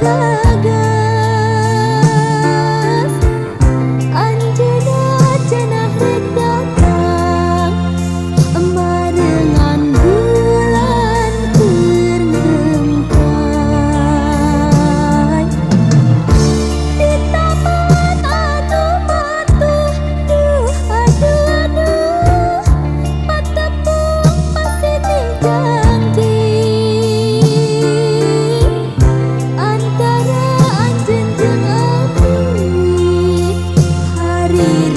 哥。me.